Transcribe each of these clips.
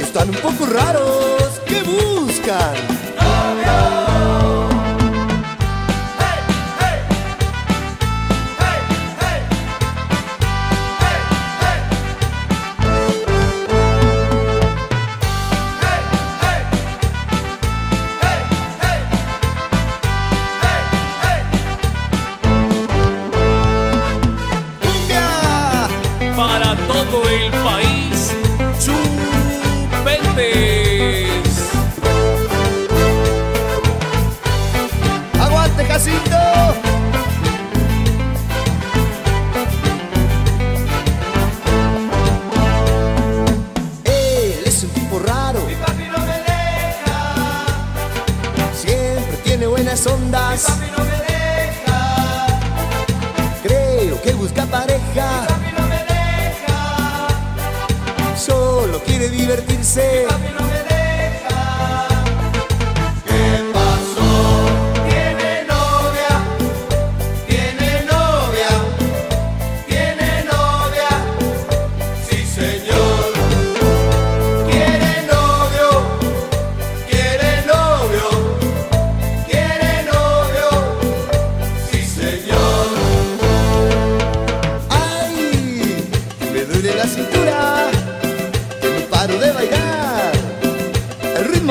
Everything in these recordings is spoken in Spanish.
están un poco raros. ¿Qué buscan? Tiene buenas ondas. papi no me deja, Creo que busca pareja. papi no me deja, Solo quiere divertirse. papi no me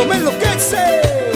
me enloquece.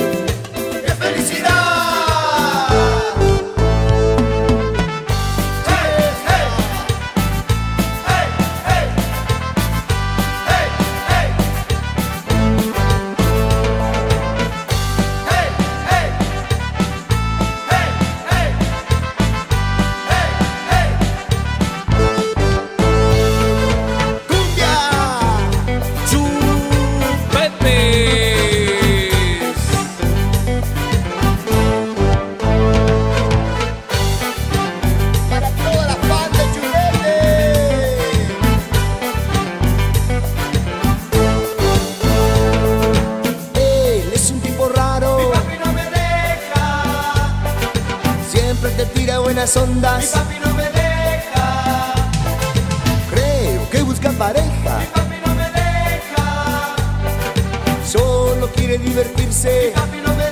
Buenas mi ondas. papi no me deja, Creo que busca pareja. mi papi no me deja, Solo quiere divertirse. papi no me